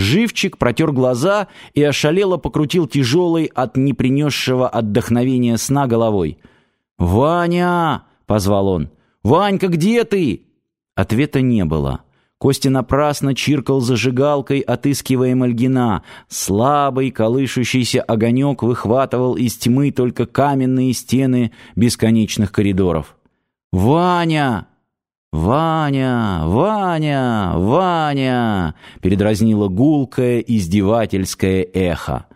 Живчик протер глаза и ошалело покрутил тяжелой от непринесшего отдохновения сна головой. «Ваня!» — позвал он. «Ванька, где ты?» Ответа не было. Костя напрасно чиркал зажигалкой, отыскивая Мальгина. Слабый, колышущийся огонек выхватывал из тьмы только каменные стены бесконечных коридоров. «Ваня!» «Ваня! Ваня! Ваня!» — передразнило гулкое, издевательское эхо.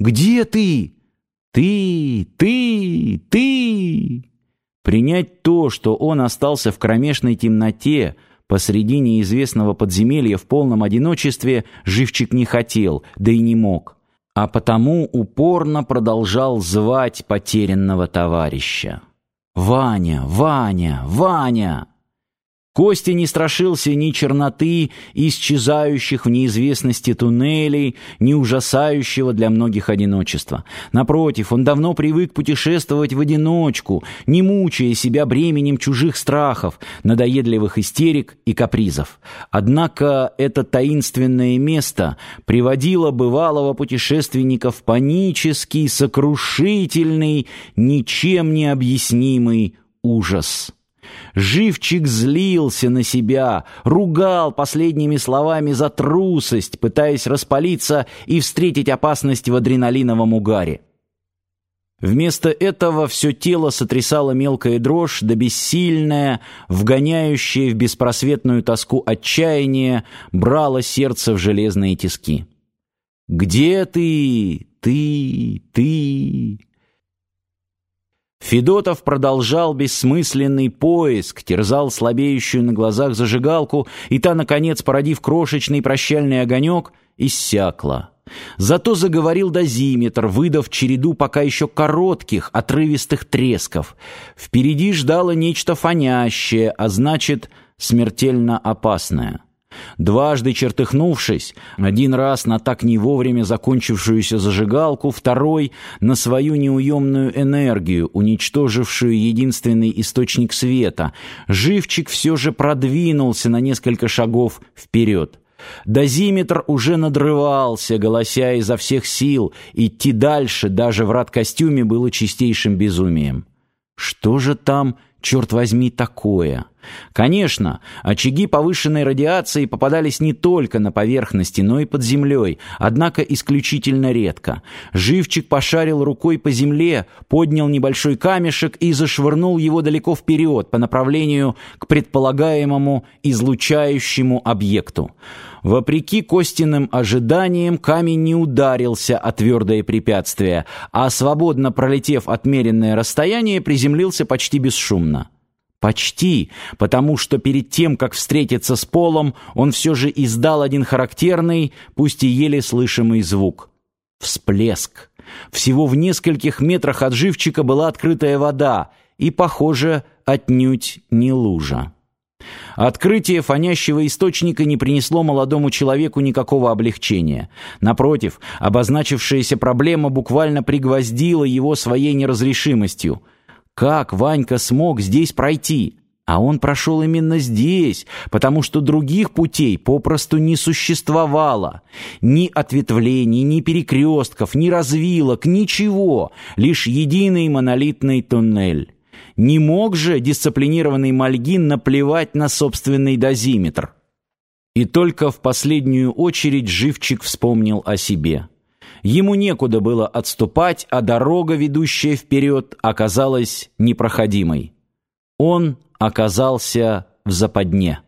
«Где ты? Ты! Ты! Ты!» Принять то, что он остался в кромешной темноте, посреди неизвестного подземелья в полном одиночестве, Живчик не хотел, да и не мог, а потому упорно продолжал звать потерянного товарища. «Ваня! Ваня! Ваня!» Костя не страшился ни черноты, исчезающих в неизвестности туннелей, ни ужасающего для многих одиночества. Напротив, он давно привык путешествовать в одиночку, не мучая себя бременем чужих страхов, надоедливых истерик и капризов. Однако это таинственное место приводило бывалого путешественника в панический, сокрушительный, ничем не объяснимый ужас. Живчик злился на себя, ругал последними словами за трусость, пытаясь распалиться и встретить опасность в адреналиновом угаре. Вместо этого все тело сотрясало мелкая дрожь, да бессильная, вгоняющая в беспросветную тоску отчаяние, брало сердце в железные тиски. «Где ты? Ты? Ты?» Федотов продолжал бессмысленный поиск, терзал слабеющую на глазах зажигалку, и та, наконец, породив крошечный прощальный огонек, иссякла. Зато заговорил дозиметр, выдав череду пока еще коротких, отрывистых тресков. Впереди ждало нечто фонящее, а значит, смертельно опасное. Дважды чертыхнувшись, один раз на так не вовремя закончившуюся зажигалку, второй — на свою неуемную энергию, уничтожившую единственный источник света, живчик все же продвинулся на несколько шагов вперед. Дозиметр уже надрывался, голося изо всех сил, идти дальше даже в рад-костюме было чистейшим безумием. Что же там черт возьми, такое? Конечно, очаги повышенной радиации попадались не только на поверхности, но и под землей, однако исключительно редко. Живчик пошарил рукой по земле, поднял небольшой камешек и зашвырнул его далеко вперед по направлению к предполагаемому излучающему объекту. Вопреки Костиным ожиданиям, камень не ударился о твердое препятствие, а свободно пролетев отмеренное расстояние, приземлился почти бесшумно. Почти, потому что перед тем, как встретиться с полом, он все же издал один характерный, пусть и еле слышимый звук. Всплеск. Всего в нескольких метрах от живчика была открытая вода, и, похоже, отнюдь не лужа. Открытие фонящего источника не принесло молодому человеку никакого облегчения. Напротив, обозначившаяся проблема буквально пригвоздила его своей неразрешимостью. Как Ванька смог здесь пройти? А он прошел именно здесь, потому что других путей попросту не существовало. Ни ответвлений, ни перекрестков, ни развилок, ничего. Лишь единый монолитный туннель. Не мог же дисциплинированный Мальгин наплевать на собственный дозиметр. И только в последнюю очередь Живчик вспомнил о себе. Ему некуда было отступать, а дорога, ведущая вперед, оказалась непроходимой. Он оказался в западне.